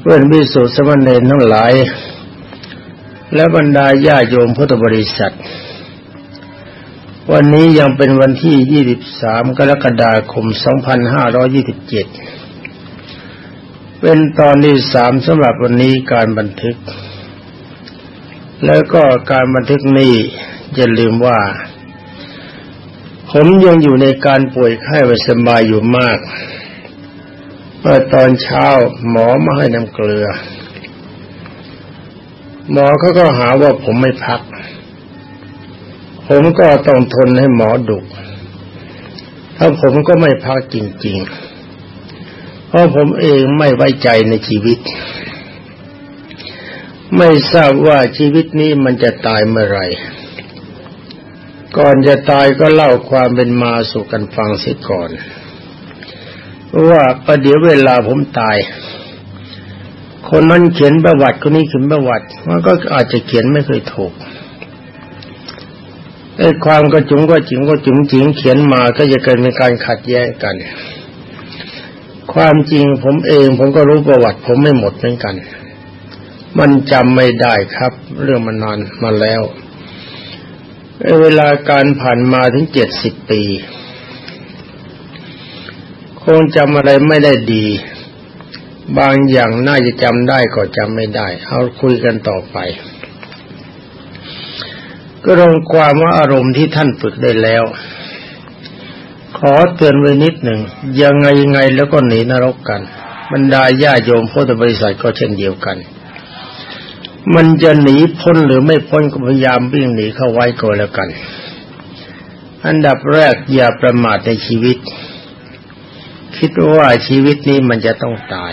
เพื่อนบิสุสมณเณรทั้งหลาย และบรรดาญาโยมพุทธบริษัท วันนี้ยังเป็นวันที่ 23 กรกฎาคม 2527 เป็นตอนที่สามสำหรับวันนี้การบันทึก แล้วก็การบันทึกนี้อย่าลืมว่า ผมยังอยู่ในการป่วยไข้ไวสบายอยู่มาก เมื่อตอนเช้าหมอมาให้น้ำเกลือ หมอเขาก็หาว่าผมไม่พัก ผมก็ต้องทนให้หมอดุถ้าผมก็ไม่พักจริง ๆ เพราะผมเองไม่ไว้ใจในชีวิต ไม่ทราบว่าชีวิตนี้มันจะตายเมื่อไหร่ ก่อนจะตายก็เล่าความเป็นมาสู่กันฟังเสียก่อน ว่าประเดี๋ยวเวลาผมตาย คนนั้นเขียนประวัติคนนี้เขียนประวัติมันก็อาจจะเขียนไม่เคยถูกไอ้ความกระจุงก็จิงก็จุงจิงเขียนมาก็จะเกิดเป็นการขัดแย้งกัน ความจริงผมเองผมก็รู้ประวัติ ผมไม่หมดเหมือนกัน มันจำไม่ได้ครับ เรื่องมันนานมาแล้วเวลาการผ่านมาถึงเจ็ดสิบปี งจำอะไรไม่ได้ดี บางอย่างน่าจะจำได้ก็จำไม่ได้ เอาคุยกันต่อไป ก็ลงความว่าอารมณ์ที่ท่านฝึกได้แล้ว ขอเตือนไว้นิดหนึ่งยังไงยังไงแล้วก็หนีนรกกัน บรรดาญาโยมพุทธบริษัทก็เช่นเดียวกัน มันจะหนีพ้นหรือไม่พ้นก็พยายามวิ่งหนีเข้าไว้ก็แล้วกัน อันดับแรกอย่าประมาทในชีวิต คิดว่าชีวิตนี้มันจะต้องตาย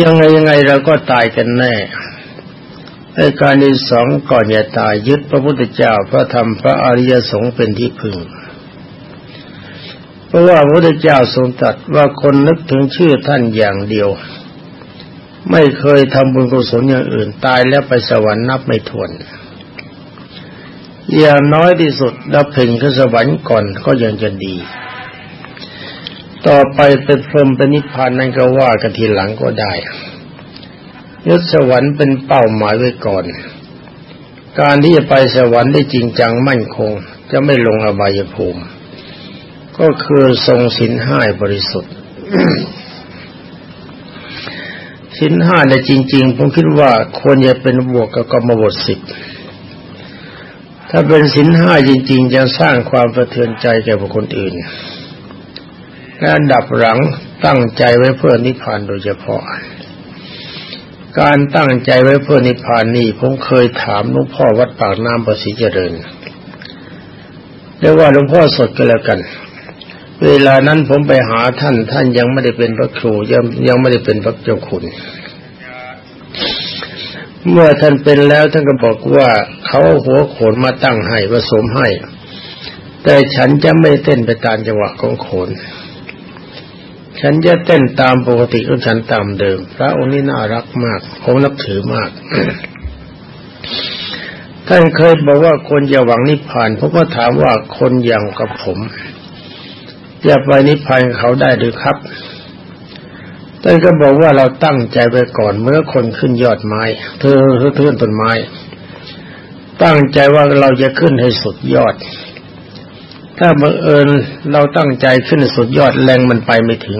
ยังไงยังไงเราก็ตายกันแน่ในการที่สองก่อนจะตายยึดพระพุทธเจ้าพระธรรมพระอริยสงฆ์เป็นที่พึ่ง เพราะว่าพระพุทธเจ้าทรงตรัสว่าคนนึกถึงชื่อท่านอย่างเดียว ไม่เคยทำบุญกุศลอย่างอื่นตายแล้วไปสวรรค์นับไม่ถ้วนอย่างน้อยที่สุดดับเพ่งขึ้นสวรรค์ก่อนก็ยังจะดี ต่อไปเป็นพรหมเป็นนิพพานนั่นก็ว่ากันทีหลังก็ได้ยศสวรรค์เป็นเป้าหมายไว้ก่อน การที่จะไปสวรรค์ได้จริงจังมั่นคง จะไม่ลงอบายภูมิ ก็คือทรงสินห้าบริสุทธิ์สินห้าในจริง ๆ ผมคิดว่าควรจะเป็นบวกกับกรรมบทสิบถ้าเป็นสินห้าจริง ๆ จะสร้างความสะเทือนใจแก่บุคคลอื่น และอันดับหลังตั้งใจไว้เพื่อนิพพานโดยเฉพาะ การตั้งใจไว้เพื่อนิพพานนี่ผมเคยถามหลวงพ่อวัดปากน้ำประสิเจริญเรียกว่าหลวงพ่อสดก็แล้วกัน เวลานั้นผมไปหาท่าน ท่านยังไม่ได้เป็นพระครูยังยังไม่ได้เป็นพระเจ้าคุณ เมื่อท่านเป็นแล้วท่านก็บอกว่าเขาหัวโขนมาตั้งให้ผสมให้ แต่ฉันจะไม่เต้นไปตามจังหวะของโขน ฉันจะเต้นตามปกติของฉันตามเดิม พระองค์นี้น่ารักมากผมนับถือมาก ท่านเคยบอกว่าคนจะหวังนิพพานผมก็ถามว่าคนอย่างกับผมจะไปนิพพานเขาได้หรือครับท่านก็บอกว่าเราตั้งใจไปก่อนเมื่อคนขึ้นยอดไม้ เธอเธอต้นไม้ ตั้งใจว่าเราจะขึ้นให้สุดยอด ถ้าบังเอิญเราตั้งใจขึ้นสุดยอดแรงมันไปไม่ถึง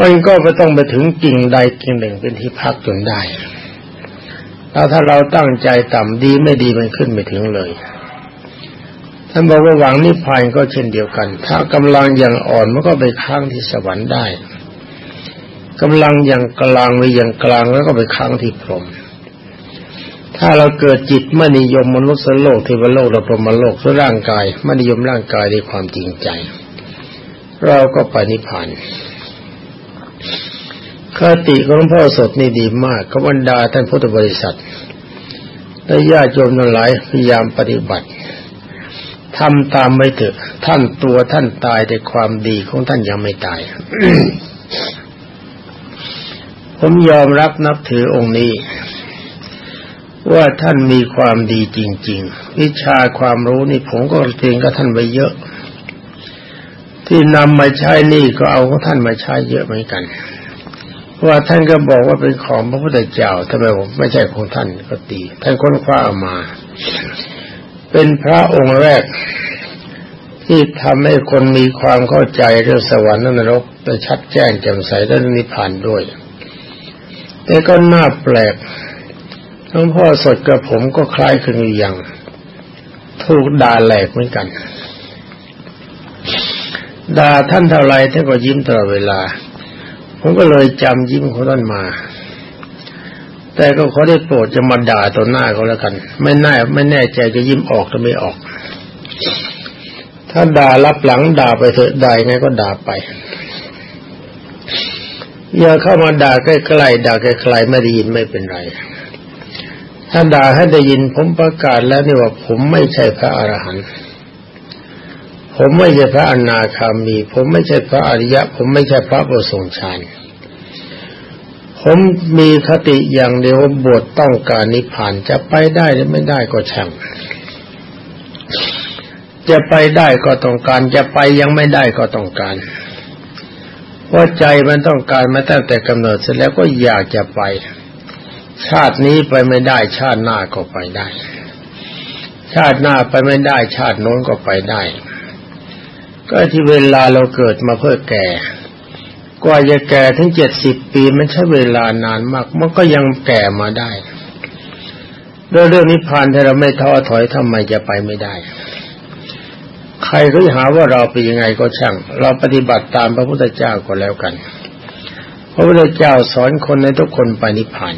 มันก็ไปต้องไปถึงกิ่งใดกิ่งหนึ่งเป็นที่พักจนได้แล้วถ้าเราตั้งใจต่ำดีไม่ดีมันขึ้นไม่ถึงเลยท่านบอกว่าหวังนิพพานก็เช่นเดียวกัน ถ้ากำลังอย่างอ่อนมันก็ไปค้างที่สวรรค์ได้กำลังอย่างกลางไปอย่างกลางแล้วก็ไปค้างที่พรหม ถ้าเราเกิดจิตไม่นิยมมนุษย์โลกเทวโลกและพรหมโลกส่ร่างกายไม่นิยมร่างกายด้วยความจริงใจ เราก็ไปนิพพานคติของพ่อสดนี่ดีมากขบันดาท่านพุทธบริษัทและญาติโยมทั้งหลายพยายามปฏิบัติทำตามไม่เถอะ ท่านตัวท่านตายแต่ความดีของท่านยังไม่ตาย ผมยอมรับนับถือองค์นี้ ว่าท่านมีความดีจริง ๆ วิชาความรู้นี่ผมก็เรียนกับท่านไปเยอะ ที่นำมาใช้นี่ก็เอาของท่านมาใช้เยอะเหมือนกันว่าท่านก็บอกว่าเป็นของพระพุทธเจ้าทำไมผมไม่ใช่ของท่านก็ตีท่านค้นคว้ามา เป็นพระองค์แรก ที่ทำให้คนมีความเข้าใจเรื่องสวรรค์นรกได้ชัดแจ้งแจ่มใสและนิพพานด้วย แต่ก็น่าแปลก หลวงพ่อสดกับผมก็คล้ายคลึงอย่าง ถูกด่าแหลกเหมือนกันด่าท่านเท่าไรท่านก็ยิ้มตลอดเวลา ผมก็เลยจำยิ้มของท่านมา แต่ก็ขอได้โปรดจะมาด่าต่อหน้าเขาแล้วกัน ไม่แน่ไม่แน่ใจจะยิ้มออกหรือไม่ออก ถ้าด่ารับหลังด่าไปเถอะด่าไงก็ด่าไป อย่าเข้ามาด่าใกล้ๆด่าไกลๆไม่ได้ยินไม่เป็นไร ถ้าด่าให้ได้ยินผมประกาศแล้วนี่ว่าผมไม่ใช่พระอรหันต์ผมไม่ใช่พระอนาคามี ผมไม่ใช่พระอริยะ ผมไม่ใช่พระประสงค์ฌานผมมีคติอย่างเดียวว่าบทต้องการนิพพานจะไปได้หรือไม่ได้ก็ช่างจะไปได้ก็ต้องการ จะไปยังไม่ได้ก็ต้องการเพราะใจมันต้องการมาตั้งแต่กำเนิดเสร็จแล้วก็อยากจะไป ชาตินี้ไปไม่ได้ ชาติหน้าก็ไปได้ ชาติหน้าไปไม่ได้ ชาติโน้นก็ไปได้ ก็ที่เวลาเราเกิดมาเพื่อแก่กว่าจะแก่ถึงเจ็ดสิบปีมันใช้เวลานานมาก มันก็ยังแก่มาได้โดยเรื่องนิพพานถ้าเราไม่ท้อถอยทำไมจะไปไม่ได้ ใครก็หาว่าเราเป็นยังไงก็ช่าง เราปฏิบัติตามพระพุทธเจ้าก็แล้วกัน พระพุทธเจ้าสอนคนในทุกคนไปนิพพาน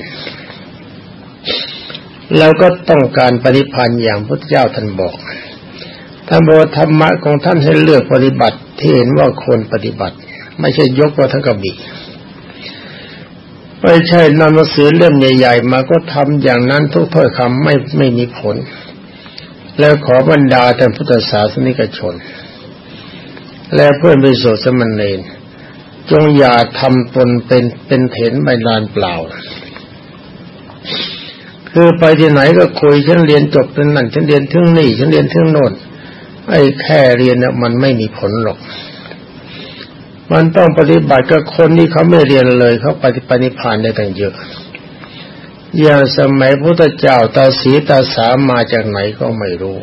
แล้วก็ต้องการปฏิพันธ์อย่างพระเจ้าท่านบอกท่านบอกธรรมะของท่านให้เลือกปฏิบัติที่เห็นว่าควรปฏิบัติ ไม่ใช่ยกว่าทั้งกบีไม่ใช่นำหนังสือเล่มใหญ่ ๆ มาก็ทำอย่างนั้นทุกถ้อยคำไม่ไม่มีผล แล้วขอบรรดาท่านพุทธศาสนิกชน และเพื่อนไปโสสมณเณรจงอย่าทำตนเป็นเป็นเถนใบลานเปล่า คือไปที่ไหนก็คุยฉันเรียนจบเป็นนั่นฉันเรียนถึงนี่ฉันเรียนถึงโน่นไอ้แค่เรียนเนี่ยมันไม่มีผลหรอก มันต้องปฏิบัติกับคนที่เขาไม่เรียนเลยเขาปฏิปนิพานได้ตั้งเยอะ อย่างสมัยพุทธเจ้าตาสีตาสามาจากไหนก็ไม่รู้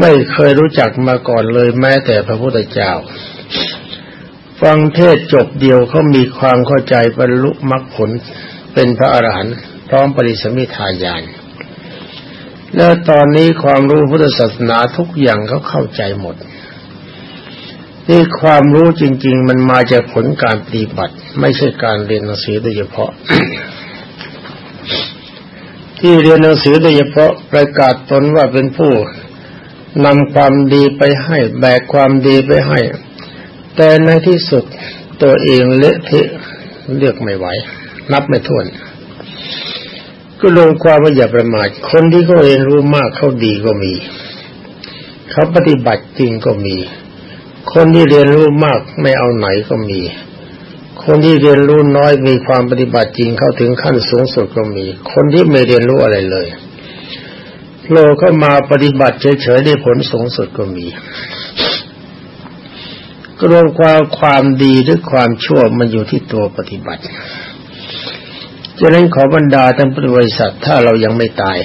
ไม่เคยรู้จักมาก่อนเลยแม้แต่พระพุทธเจ้า ฟังเทศจบเดียวเขามีความเข้าใจบรรลุมรรคผลเป็นพระอรหันต์ ร้อมปริสมิทายานแล้วตอนนี้ความรู้พุทธศาสนาทุกอย่างเขาเข้าใจหมด นี่ความรู้จริง ๆ มันมาจากผลการปฏิบัติ ไม่ใช่การเรียนหนังสือโดยเฉพาะ ที่เรียนหนังสือโดยเฉพาะประกาศตนว่าเป็นผู้นำความดีไปให้แบกความดีไปให้ แต่ในที่สุดตัวเองเละเทะเลือกไม่ไหว นับไม่ถ้วน ก็ลงความว่าอย่าประมาทคนที่เขาเรียนรู้มากเขาดีก็มี เขาปฏิบัติจริงก็มี คนที่เรียนรู้มากไม่เอาไหนก็มี คนที่เรียนรู้น้อยมีความปฏิบัติจริงเข้าถึงขั้นสูงสุดก็มี คนที่ไม่เรียนรู้อะไรเลยโลเข้ามาปฏิบัติเฉยๆได้ผลสูงสุดก็มีก็รวมความความดีหรือความชั่วมันอยู่ที่ตัวปฏิบัติ ฉะนั้นขอบรรดาท่านพุทธบริษัทถ้าเรายังไม่ตาย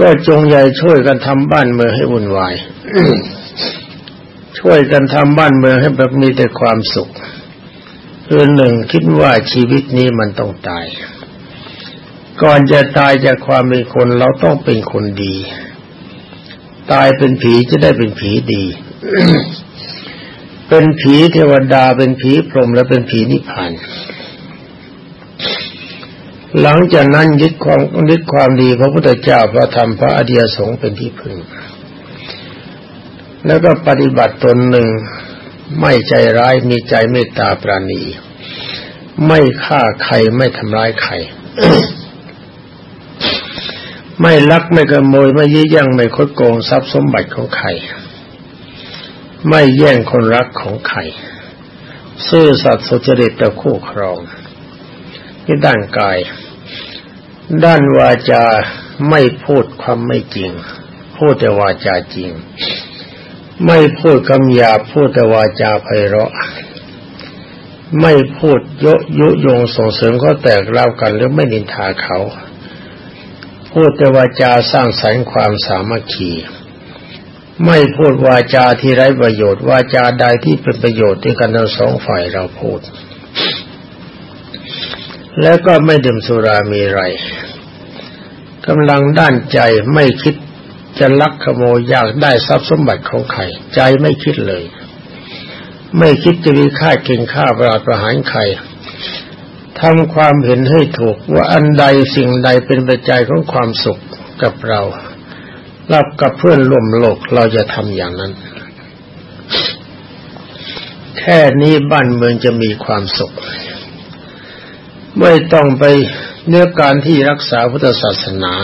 ก็จงใหญ่ช่วยกันทำบ้านเมืองให้วุ่นวายช่วยกันทำบ้านเมืองให้แบบมีแต่ความสุขคือหนึ่งคิดว่าชีวิตนี้มันต้องตาย ก่อนจะตายจากความเป็นคนเราต้องเป็นคนดี ตายเป็นผีจะได้เป็นผีดี เป็นผีเทวดาเป็นผีพรหมและเป็นผีนิพพาน หลังจากนั้นยึดความยึดความดีพระพุทธเจ้าพระธรรมพระอริยสงฆ์เป็นที่พึ่ง แล้วก็ปฏิบัติตนหนึ่งไม่ใจร้ายมีใจเมตตาปราณี ไม่ฆ่าใครไม่ทำร้ายใคร ไม่ลักไม่ขโมยไม่ยื้ยังไม่คดโกงทรัพย์สมบัติของใคร ไม่แย่งคนรักของใคร ซื่อสัตย์สุจริตต่อคู่ครองที่ด้านกาย ด้านวาจาไม่พูดความไม่จริง พูดแต่วาจาจริง ไม่พูดคำหยาพูดแต่วาจาไพเราะ ไม่พูดยยุยงส่งเสริมเขาแตกเล่ากันหรือไม่นินทาเขา พูดแต่วาจาสร้างสรรค์ความสามัคคีไม่พูดวาจาที่ไร้ประโยชน์วาจาใดที่เป็นประโยชน์ที่กันทั้งสองฝ่ายเราพูด แล้วก็ไม่ดื่มสุรามีไรกำลังด้านใจไม่คิดจะลักขโมยอยากได้ทรัพย์สมบัติของใครใจไม่คิดเลย ไม่คิดจะมีค่าเก่งค่าประหลาดประหารใครทำความเห็นให้ถูกว่าอันใดสิ่งใดเป็นปัจจัยของความสุขกับเรารับกับเพื่อนร่วมโลกเราจะทำอย่างนั้น แค่นี้บ้านเมืองจะมีความสุข ไม่ต้องไปเนื้อการที่รักษาพุทธศาสนา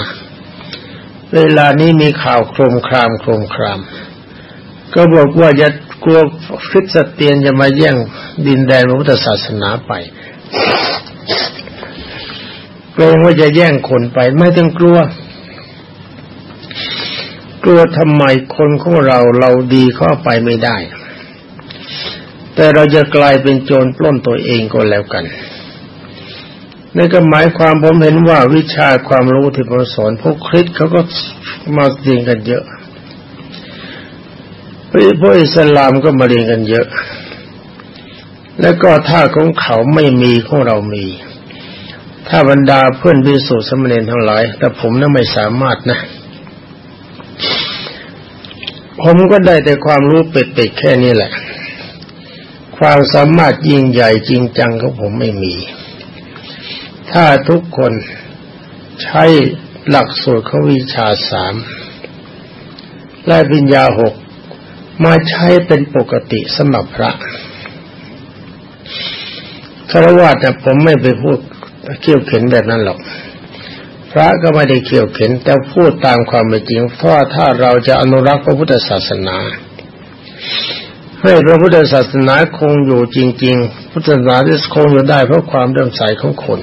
เวลานี้มีข่าวโครมครามโครมคราม ก็บอกว่าจะกลัวคริสเตียนจะมาแย่งดินแดนพุทธศาสนาไปเกรงว่าจะแย่งคนไปไม่ต้องกลัว กลัวทำไมคนของเราเราดีเข้าไปไม่ได้ แต่เราจะกลายเป็นโจรปล้นตัวเองก็แล้วกัน นั่นก็หมายความผมเห็นว่าวิชาความรู้ที่ผมสอนพวกคริสเขาก็มาเรียนกันเยอะพวกอิสลามก็มาเรียนกันเยอะ แล้วก็ถ้าของเขาไม่มีของเรามี ถ้าบรรดาเพื่อนพิสุสมณีทั้งหลาย แต่ผมนั้นไม่สามารถนะ ผมก็ได้แต่ความรู้เป็ดๆแค่นี้แหละ ความสามารถยิ่งใหญ่จริงจังของผมไม่มี ถ้าทุกคนใช้หลักสูตรของวิชาสามและวิญญาหกมาใช้เป็นปกติสำหรับพระคารวะเนี่ยผมไม่ไปพูดเกี่ยวเข็นแบบนั้นหรอก พระก็ไม่ได้เกี่ยวเข็น แต่พูดตามความเป็นจริงเพราะถ้าเราจะอนุรักษ์พระพุทธศาสนา ให้พระพุทธศาสนาคงอยู่จริง ๆ พุทธศาสนาที่คงอยู่ได้เพราะความเริ่มใสของคน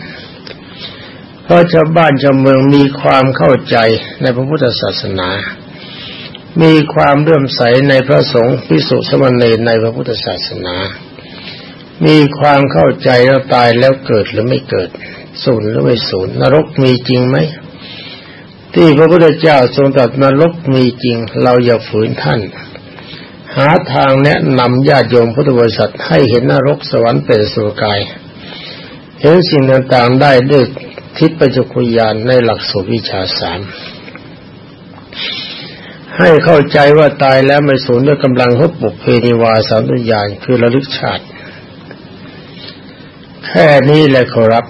เพราะชาวบ้านชาวเมืองมีความเข้าใจในพระพุทธศาสนา มีความเริ่มใสในพระสงฆ์พิสุสมณีในพระพุทธศาสนา มีความเข้าใจแล้วตายแล้วเกิดหรือไม่เกิดศูนย์หรือไม่ศูนย์นรกมีจริงไหมที่พระพุทธเจ้าทรงตรัสนรกมีจริง เราอย่าฝืนท่าน หาทางแนะนำญาติโยมพุทธบริษัทให้เห็นนรกสวรรค์เป็นสุกาย เห็นสิ่งต่างๆได้ด้วย ทิพยจักรยานในหลักสูตรวิชาสามให้เข้าใจว่าตายแล้วไม่สูญด้วยกำลังหุบปุกเพนิวาสามุญาณคือระลึกชาติ แค่นี้แหละครับ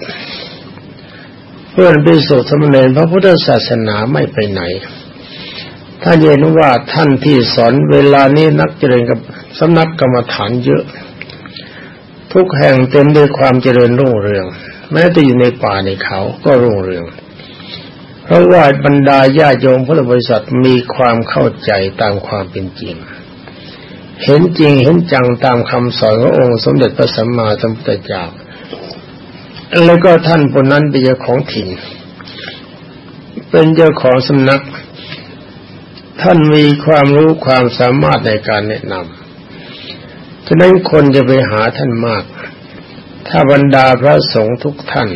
เพื่อนพิสุทธิ์สมณีพระพุทธศาสนาไม่ไปไหนท่านเห็นว่าท่านที่สอนเวลานี้นักเจริญกับสำนักกรรมฐานเยอะ ทุกแห่งเต็มด้วยความเจริญรุ่งเรือง แม้แต่อยู่ในป่าในเขาก็รุ่งเรือง เพราะว่าบรรดาญาโยมพุทธบริษัทมีความเข้าใจตามความเป็นจริง เห็นจริงเห็นจังตามคำสอนขององค์สมเด็จพระสัมมาสัมพุทธเจ้าแล้วก็ท่านคนนั้นเป็นเจ้าของถิ่น เป็นเจ้าของสำนัก ท่านมีความรู้ความสามารถในการแนะนำฉะนั้นคนจะไปหาท่านมาก ถ้าบรรดาพระสงฆ์ทุกท่าน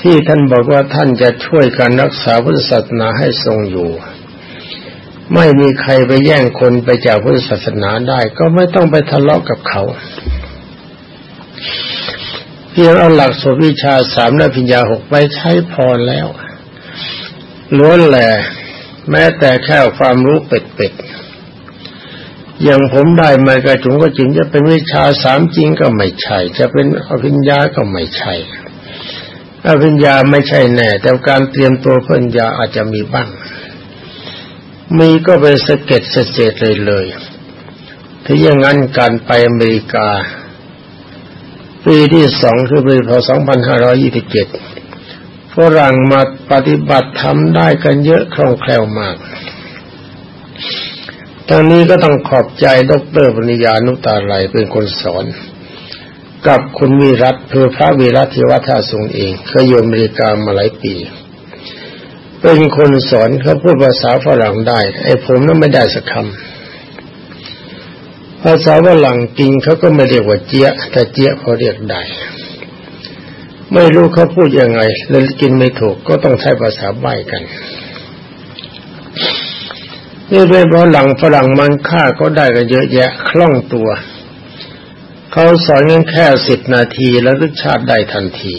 ที่ท่านบอกว่าท่านจะช่วยการรักษาพุทธศาสนาให้ทรงอยู่ ไม่มีใครไปแย่งคนไปจากพุทธศาสนาได้ ก็ไม่ต้องไปทะเลาะกับเขาเพียงเอาหลักสูตรวิชาสามและพิญญาหกไปใช้พอแล้วล้วนแหละแม้แต่แค่ความรู้เป็ดๆ อย่างผมได้มากระจุงก็จริงจะเป็นวิชาสามจริงก็ไม่ใช่ จะเป็นอภิญญาก็ไม่ใช่อภิญญาไม่ใช่แน่ แต่การเตรียมตัวเพื่อนญาอาจจะมีบ้าง มีก็เป็นสเก็ตเสร็จเลยเลยถ้าอย่างนั้นการไปอเมริกา ปีที่สองคือปีพศ2527ฝรั่งมาปฏิบัติทำได้กันเยอะคล่องแคล่วมาก ทางนี้ก็ต้องขอบใจดรปริยานุตาไลเป็นคนสอน กับคุณวีรัตเพื่อพระวีรัติวัฒน์ทรงเองเคยอยู่อเมริกามาหลายปี เป็นคนสอนเขาพูดภาษาฝรั่งได้ ไอ้ผมนั้นไม่ได้สักคำภาษาฝรั่งกินเขาก็ไม่เรียกว่าเจี๊ยแต่เจี๊ยเขาเรียกได้ไม่รู้เขาพูดยังไงเลยกินไม่ถูกก็ต้องใช้ภาษาใบ้กัน นี่เป็นเพราะหลังฝรั่งมันฆ่าก็ได้กันเยอะแยะ คล่องตัว เขาสอนกันแค่สิบนาทีแล้วรสชาติได้ทันที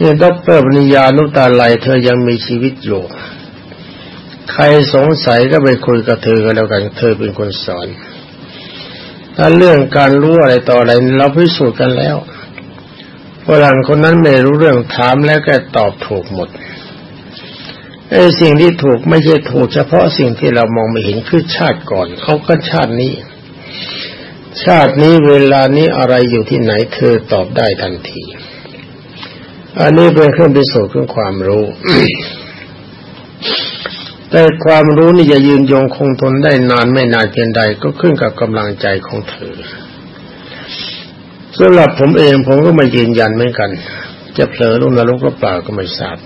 นี่ดรปริญญานุตาไลเธอยังมีชีวิตอยู่ ใครสงสัยก็ไปคุยกับเธอกันแล้วกัน เธอเป็นคนสอนถ้าเรื่องการรู้อะไรต่ออะไรเราพิสูจน์กันแล้วฝรั่งคนนั้นไม่รู้เรื่องถามแล้วก็ตอบถูกหมด ไอ้สิ่งที่ถูกไม่ใช่ถูกเฉพาะสิ่งที่เรามองไม่เห็นคือชาติก่อนเขาก็ชาตินี้ ชาตินี้เวลานี้อะไรอยู่ที่ไหนเธอตอบได้ทันที อันนี้เป็นเครื่องพิสูจน์ของความรู้ แต่ความรู้นี่จะยืนยงคงทนได้นานไม่นานเพียงใดก็ขึ้นกับกำลังใจของเธอสำหรับผมเองผมก็ม่ยืนยันเหมือนกัน จะเผลอลงนรกก็เปล่าก็ไม่ทราบ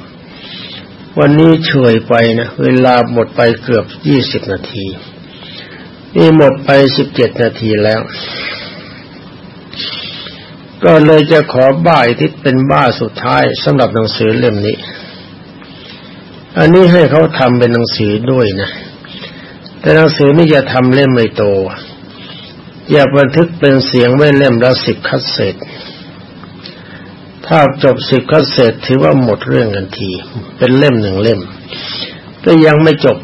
วันนี้เฉยไปนะ เวลาหมดไปเกือบยี่สิบนาที นี่หมดไปสิบเจ็ดนาทีแล้ว ก็เลยจะขอบ้าที่เป็นบ้าสุดท้ายสำหรับหนังสือเล่มนี้ อันนี้ให้เขาทำเป็นหนังสือด้วยนะ แต่หนังสือนี่จะทำเล่มไม่โต อย่าบันทึกเป็นเสียงไว้เล่มละสิบคัดเศษ ถ้าจบสิบคัสเสร็จถือว่าหมดเรื่องกันที เป็นเล่มหนึ่งเล่ม ก็ยังไม่จบ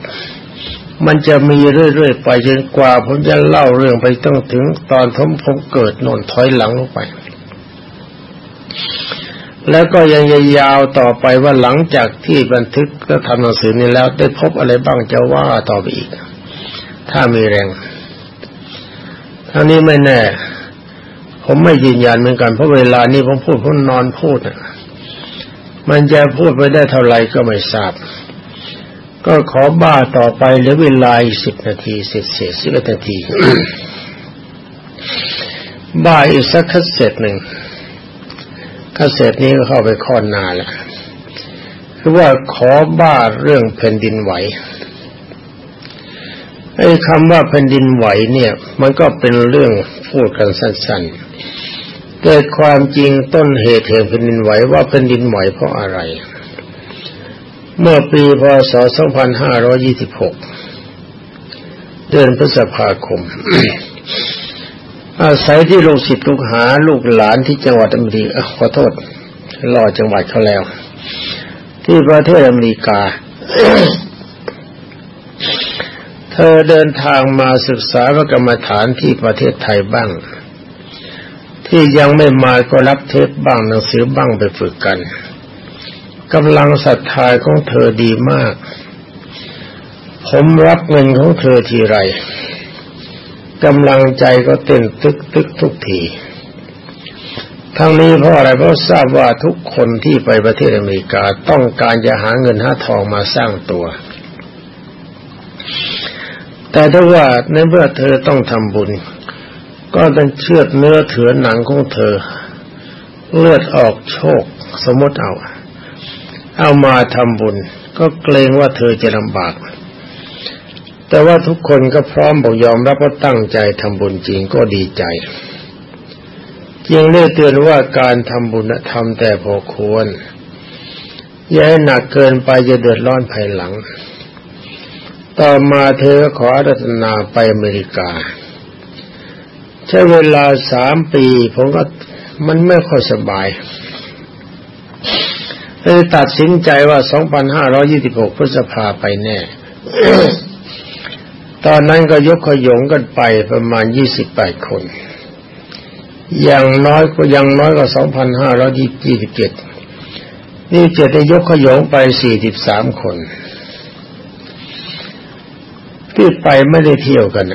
มันจะมีเรื่อยๆไปจนกว่า ผมจะเล่าเรื่องไปต้องถึงตอนผมผมเกิดน่นถอยหลังลงไป แล้วก็ยังยาวต่อไปว่าหลังจากที่บันทึกก็ทำหนังสือนี้แล้วได้พบอะไรบ้างจะว่าต่อไปอีก ถ้ามีแรงท่านี้ไม่แน่ ผมไม่ยืนยันเหมือนกันเพราะเวลานี้ผมพูดผมนอนพูดมันจะพูดไปได้เท่าไหร่ก็ไม่ทราบ ก็ขอบ้าต่อไปเหลือเวลาอีกสิบนาทีเสร็จเสร็จสิบนาที บ้าอีกสักคัสเซ็ตหนึ่งคัสเซ็ตนี้ก็เข้าไปข้อนาแล้วคือว่าขอบ้าเรื่องแผ่นดินไหว ไอ้คำว่าแผ่นดินไหวเนี่ย มันก็เป็นเรื่องพูดกันสั้นๆเกิดความจริงต้นเหตุแห่งแผ่นดินไหวว่าแผ่นดินไหวเพราะอะไร เมื่อปีพศ 2526 เดือนพฤษภาคม อาศัยที่ลูกศิษย์ลูกหาลูกหลานที่จังหวัดอเมริกาขอโทษรอจังหวัดเขาแล้ว ที่ประเทศอเมริกา เธอเดินทางมาศึกษาพระกรรมฐานที่ประเทศไทยบ้าง ที่ยังไม่มาก็รับเทปบ้างหนังสือบ้างไปฝึกกันกำลังศรัทธาของเธอดีมาก ผมรับเงินของเธอทีไรกำลังใจก็เต้นตึกตึกทุกทีทั้งนี้เพราะอะไรเพราะทราบว่าทุกคนที่ไปประเทศอเมริกาต้องการจะหาเงินหาทองมาสร้างตัว แต่ถ้าว่าในเมื่อเธอต้องทำบุญ ก็ต้องเชือดเนื้อเถือหนังของเธอ เลือดออกโชค สมมติเอา เอามาทำบุญ ก็เกรงว่าเธอจะลำบาก แต่ว่าทุกคนก็พร้อมบอกยอมรับว่าตั้งใจทำบุญจริงก็ดีใจยังเลือกเตือนว่าการทำบุญทำแต่พอควร อย่าให้หนักเกินไปจะเดือดร้อนภายหลัง ต่อมาเธอขอรัตนาไปอเมริกา ใช้เวลาสามปีผมก็มันไม่ค่อยสบายเลยตัดสินใจว่า 2526 พฤษภาไปแน่ ตอนนั้นก็ยกขยงกันไปประมาณ 28 คน อย่างน้อยก็ยังน้อยกว่า 2,527 นี่เจ็ดได้ยกขยงไป 43 คน ที่ไปไม่ได้เที่ยวกัน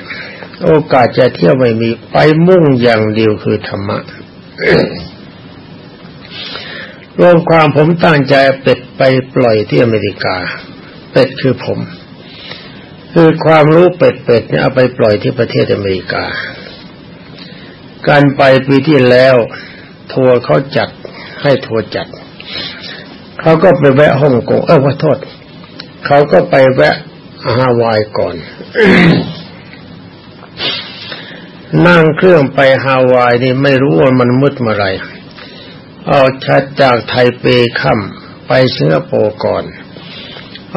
โอกาสจะเที่ยวไม่มีไปมุ่งอย่างเดียวคือธรรมะรวมความผมตั้งใจเป็ดไปปล่อยที่อเมริกา เป็ดคือผม คือความรู้เป็ดเป็ดเนี่ยเอาไปปล่อยที่ประเทศอเมริกา การไปปีที่แล้วทัวร์เขาจัดให้ทัวร์จัด เขาก็ไปแวะฮ่องกงเออขอโทษ เขาก็ไปแวะ ฮาวายก่อน นั่งเครื่องไปฮาวายนี่ไม่รู้ว่ามันมืดเมื่อไรออกชัดจากไทเปค่ำไปสิงคโปร์ก่อน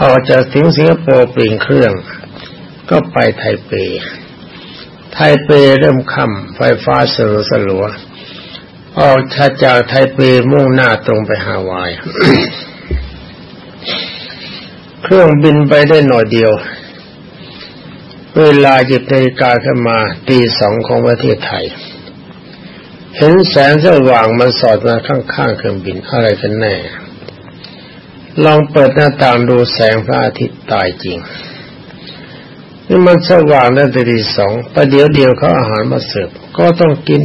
ออกจากถึงสิงคโปร์ปริ่งเครื่อง ก็ไปไทเป ไทเปเริ่มค่ำไฟฟ้าสลัวสลัวออกชัดจากไทเปมุ่งหน้าตรงไปฮาวาย เครื่องบินไปได้หน่อยเดียว เวลาจิตนาฬิกาขึ้นมาตีสองของประเทศไทย เห็นแสงสว่างมันสอดมาข้างๆเครื่องบินอะไรกันแน่ ลองเปิดหน้าต่างดูแสงพระอาทิตย์ตายจริงนี่มันสว่างตั้งแต่ตีสองประเดี๋ยวเดียวเขาอาหารมาเสิร์ฟก็ต้องกิน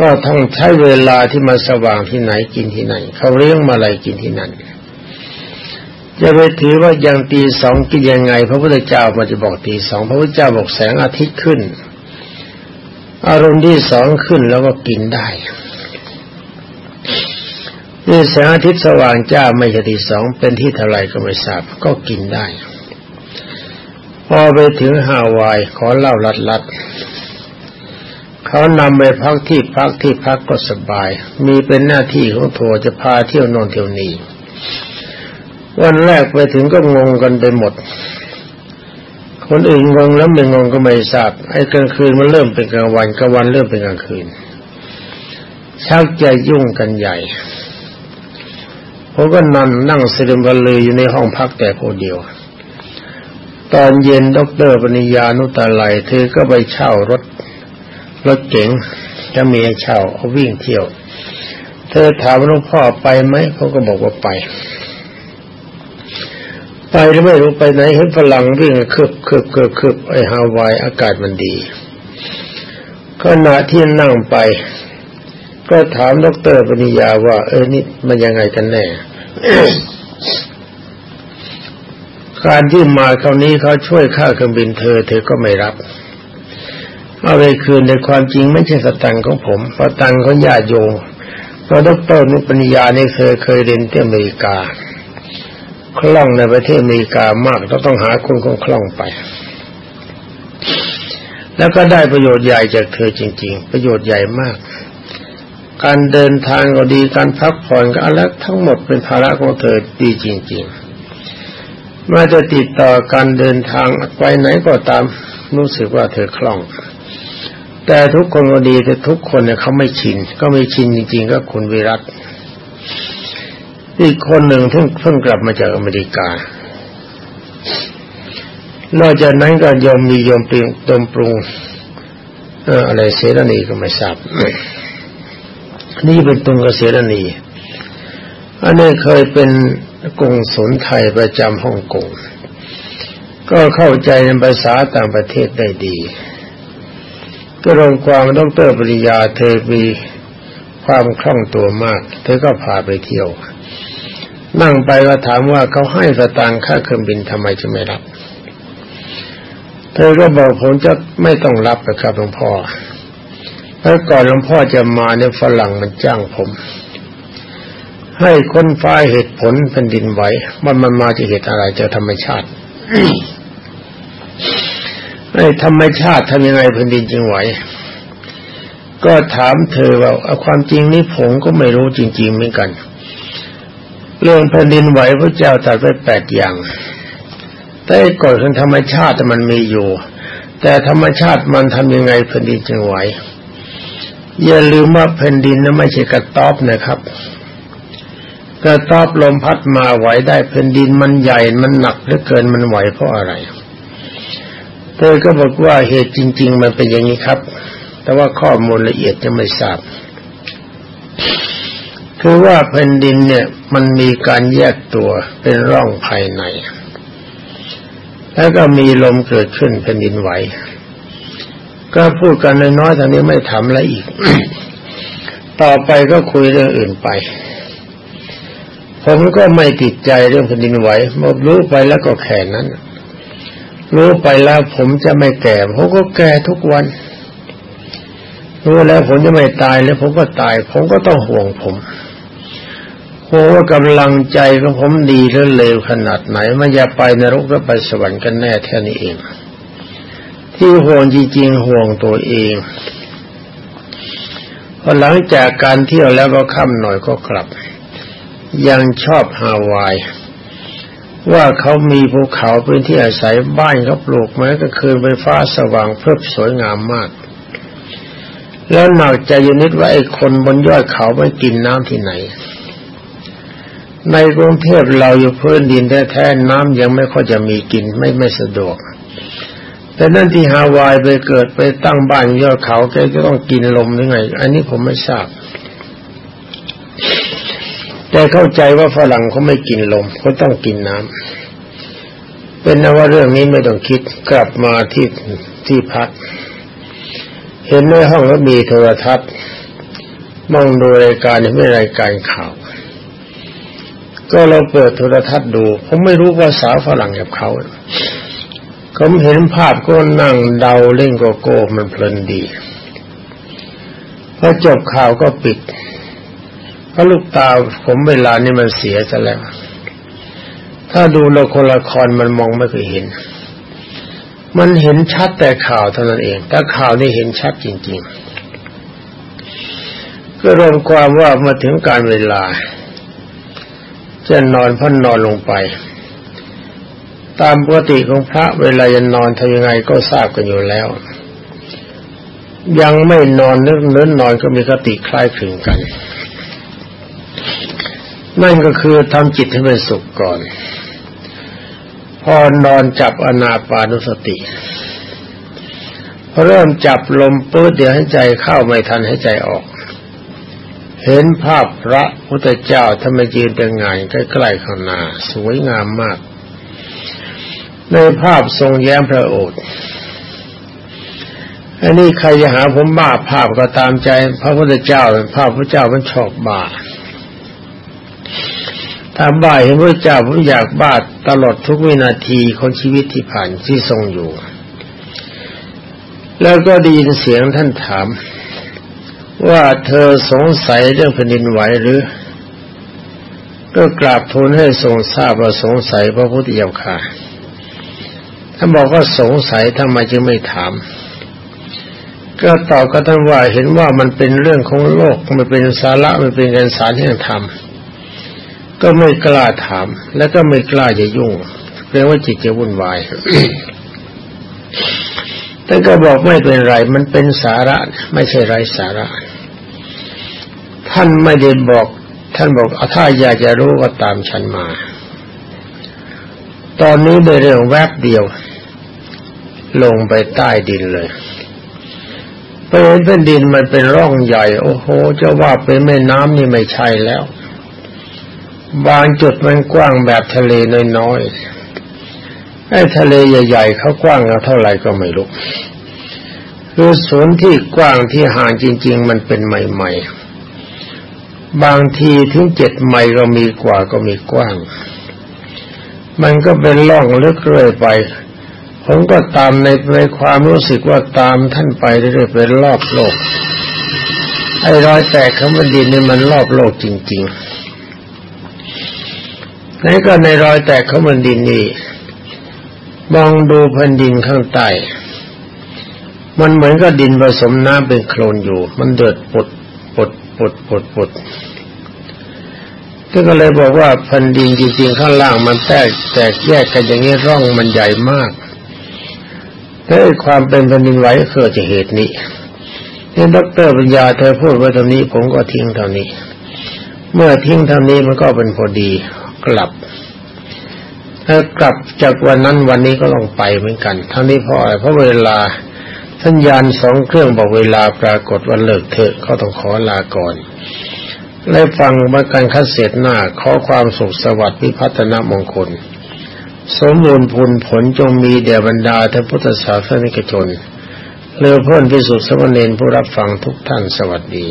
ก็ต้องใช้เวลาที่มาสว่างที่ไหนกินที่ไหนเขาเลี้ยงมาอะไรกินที่นั่น จะไปถือว่ายังตีสองกินยังไง พระพุทธเจ้ามาจะบอกตีสองพระพุทธเจ้าบอกแสงอาทิตย์ขึ้น อารมณ์ที่สองขึ้นแล้วก็กินได้นี่แสงอาทิตย์สว่างจ้าไม่ใช่ที่สองเป็นที่เท่าไรก็ไม่ทราบก็กินได้ พอไปถึงฮาวายขอเล่าลัดลัดเขานำไปพักที่พักที่พักก็สบาย มีเป็นหน้าที่ของทัวจะพาเที่ยวนอนเที่ยวนี้ วันแรกไปถึงก็งงกันไปหมด คนอื่นงงแล้วไม่งงก็ไม่ทราบไอ้กลางคืนมันเริ่มเป็นกลางวันกลางวันเริ่มเป็นกลางคืนชักจะยุ่งกันใหญ่ผมก็นั่งนั่งเสด็จบรเลยอยู่ในห้องพักแต่คนเดียว ตอนเย็นดรปณิยานุตาไลเธอก็ไปเช่ารถรถเก๋งจะมีเช่าเอาวิ่งเที่ยว เธอถามหลวงพ่อไปไหมเขาก็บอกว่าไป ไปหรือไม่รู้ไปไหนเห็นฝรั่งวิ่งคืบคืบคืบคืบไอฮาวายอากาศมันดีขณะที่นั่งไป ก็ถามดรปณิยาว่า เออนี่มันยังไงกันแน่การที่มาคราวนี้เขาช่วยค่าเครื่องบินเธอ เธอก็ไม่รับเอาไปคืนในความจริงไม่ใช่สตังของผมเพราะตังเของญาติโยมเพราะดรนุปัญญาเนี่เคยเคยเรียนที่อเมริกา คล่องในประเทศอเมริกามากเราต้องหาคนคงคล่องไป แล้วก็ได้ประโยชน์ใหญ่จากเธอจริง ๆ ประโยชน์ใหญ่มาก การเดินทางก็ดีการพักผ่อนก็อะไรทั้งหมดเป็นภาระของเธอดีจริง ๆ มาจะติดต่อการเดินทางไปไหนก็ตามรู้สึกว่าเธอคล่องแต่ทุกคนก็ดีแต่ทุกคนเนี่ยเขาไม่ชิน ก็ไม่ชินจริง ๆ ก็คุณวิรัต อีกคนหนึ่งเพิ่งเพิ่งกลับมาจากอเมริกา นอกจากนั้นก็ยอมมียอมเปลี่ยนตมปรุงเอออะไรเสรณีก็ไม่ทราบนี่เป็นตุงกเสรณีอันนี้เคยเป็นกงสุนไทยประจำฮ่องกงก็เข้าใจในภาษาต่างประเทศได้ดี ก็รวมความดรปริยาเธอมีความคล่องตัวมาก เธอก็พาไปเที่ยว นั่งไปก็ถามว่าเขาให้สตางค์ค่าเครื่องบินทำไมจะไม่รับ เธอก็บอกผมจะไม่ต้องรับนะครับหลวงพ่อเพราะก่อนหลวงพ่อจะมาเนี่ยฝรั่งมันจ้างผม ให้คนฟ้าเหตุผลแผ่นดินไหวมันมันมาจากเหตุอะไรจากธรรมชาติไอ้ธรรมชาติทำยังไงแผ่นดินจึงไหวก็ถามเธอว่าความจริงนี้ผมก็ไม่รู้จริง ๆ เหมือนกัน เรื่องแผ่นดินไหวพระเจ้าตรัสไว้แปดอย่าง แต่กฎของธรรมชาติมันมีอยู่ แต่ธรรมชาติมันทำยังไงแผ่นดินจึงไหว อย่าลืมว่าแผ่นดินนั้นไม่ใช่กระต๊อบนะครับ กระต๊อบลมพัดมาไหวได้แผ่นดินมันใหญ่มันหนักเหลือเกินมันไหวเพราะอะไรเธอก็บอกว่าเหตุจริง ๆ มันเป็นอย่างนี้ครับ แต่ว่าข้อมูลละเอียดจะไม่ทราบ คือว่าแผ่นดินเนี่ยมันมีการแยกตัวเป็นร่องภายใน แล้วก็มีลมเกิดขึ้นแผ่นดินไหว ก็พูดกันน้อยๆทางนี้ไม่ทำแล้วอีก ต่อไปก็คุยเรื่องอื่นไป ผมก็ไม่ติดใจเรื่องแผ่นดินไหวมดรู้ไปแล้วก็แค่นั้น รู้ไปแล้วผมจะไม่แก่ผมก็แก่ทุกวันรู้แล้วผมจะไม่ตายแล้วผมก็ตาย ผมก็ต้องห่วงผม ห่วงว่ากำลังใจของผมดีหรือเลวขนาดไหนมันจะไปนรกหรือไปสวรรค์กันแน่แค่นี้เอง ที่ห่วงจริงๆห่วงตัวเองพอหลังจากการเที่ยวแล้วก็ค่ำหน่อยก็กลับ ยังชอบฮาวาย ว่าเขามีภูเขาเป็นที่อาศัยบ้านเขาปลูกไม้ก็คืนไฟฟ้าสว่างเพิ่มสวยงามมาก แล้วหนักใจยนิดว่าไอ้คนบนยอดเขาไม่กินน้ำที่ไหน ในกรุงเทพเราอยู่พื้นดินแท้ๆน้ำยังไม่ค่อยจะมีกินไม่ไม่สะดวก แต่นั่นที่ฮาวายไปเกิดไปตั้งบ้านยอดเขาแกก็ต้องกินลมยังไง อันนี้ผมไม่ทราบ แต่เข้าใจว่าฝรั่งเขาไม่กินลมเขาต้องกินน้ำเป็นนว่าเรื่องนี้ไม่ต้องคิดกลับมาที่ที่พัก เห็นในห้องก็มีโทรทัศน์มองดูรายการไม่รายการข่าว ก็เราเปิดโทรทัศน์ดูผมไม่รู้ภาษาฝรั่งกับเขาผมเห็นภาพก็นั่งเดาเล่นโกโก้มันเพลินดีพอจบข่าวก็ปิดเพราะลูกตาผมเวลานี่มันเสียซะแล้ว ถ้าดูละครละครมันมองไม่เคยเห็น มันเห็นชัดแต่ข่าวเท่านั้นเอง แต่ข่าวนี่เห็นชัดจริง ๆ ก็รวมความว่ามาถึงการเวลา จะนอนพันนอนลงไป ตามปกติของพระเวลาจะนอนทำยังไงก็ทราบกันอยู่แล้ว ยังไม่นอนนึกเนื้อนอนก็มีกติคล้ายคลึงกัน นั่นก็คือทำจิตให้เป็นสุขก่อน พอนอนจับอนาปานุสติพอเริ่มจับลมปื้ดเดี๋ยวให้ใจเข้าไม่ทันให้ใจออก เห็นภาพพระพุทธเจ้าทำไมยืนเป็นไงใกล้ๆข้างหน้าสวยงามมาก ในภาพทรงแย้มพระโอษฐ์อันนี้ใครจะหาผมบ้าภาพก็ตามใจ พระพุทธเจ้าภาพพระเจ้ามันชอบบ้าถ้าบ้าเห็นพระเจ้าผมอยากบ้าตลอดทุกวินาทีของชีวิตที่ผ่านที่ทรงอยู่ แล้วก็ได้ยินเสียงท่านถาม ว่าเธอสงสัยเรื่องแผ่นดินไหวหรือ ก็กราบทูลให้ทรงทราบว่าสงสัยพระพุทธเจ้าค่ะท่านบอกว่าสงสัยทำไมจึงไม่ถาม ก็ตอบกับท่านว่าเห็นว่ามันเป็นเรื่องของโลกมันเป็นสาระมันเป็นการสารแห่งธรรมก็ไม่กล้าถาม และก็ไม่กล้าจะยุ่งเรียกว่าจิตจะวุ่นวายท่านก็บอกไม่เป็นไร มันเป็นสาระ ไม่ใช่ไรสาระ ท่านไม่ได้บอก ท่านบอกถ้าอยากจะรู้ก็ตามฉันมา ตอนนี้ในเรื่องแวบเดียว ลงไปใต้ดินเลยไปเห็นแผ่นดินมันเป็นร่องใหญ่ โอ้โหจะว่าเป็นแม่น้ำนี่ไม่ใช่แล้ว บางจุดมันกว้างแบบทะเลน้อยๆไอ้ทะเลใหญ่ๆเขากว้างเท่าไหร่ก็ไม่รู้คือส่วนที่กว้างที่ห่างจริง ๆ มันเป็นใหม่ ๆ บางทีถึงเจ็ดไมล์ก็มีกว่าก็มีกว้าง มันก็เป็นร่องลึกเรื่อยไปผมก็ตามในในความรู้สึกว่าตามท่านไปเรื่อยๆเป็นรอบโลก ไอ้รอยแตกของแผ่นดินนี่มันรอบโลกจริงๆนั่นก็ในรอยแตกของแผ่นดินนี่มองดูแผ่นดินข้างใต้มันเหมือนกับดินผสมน้ำเป็นโคลนอยู่ มันเดือดปดปด ปดปดปดก็เลยบอกว่าแผ่นดินจริงๆข้างล่างมันแตกแตกแยกกันอย่างนี้ร่องมันใหญ่มากแต่ความเป็นแผ่นดินไหวเกิดจากเหตุนี้นี่ดรปัญญาเธอพูดไว้ตรงนี้ผมก็ทิ้งเท่านี้ เมื่อทิ้งเท่านี้มันก็เป็นพอดีกลับถ้ากลับจากวันนั้นวันนี้ก็ต้องไปเหมือนกันทั้งนี้เพราะอะไรเพราะเวลา สัญญาณสองเครื่องบอกเวลาปรากฏวันเลิกเถอะเขาต้องขอลาก่อนได้ฟังมาการคัดเสร็จหน้าขอความสุขสวัสดิ์พิพัฒนมงคล สมบูรณ์ผลผลจงมีเดียบรรดาท่านพุทธศาสนิกชนเลือเพื่อนพิสุทธิ์สมณีผู้รับฟังทุกท่านสวัสดี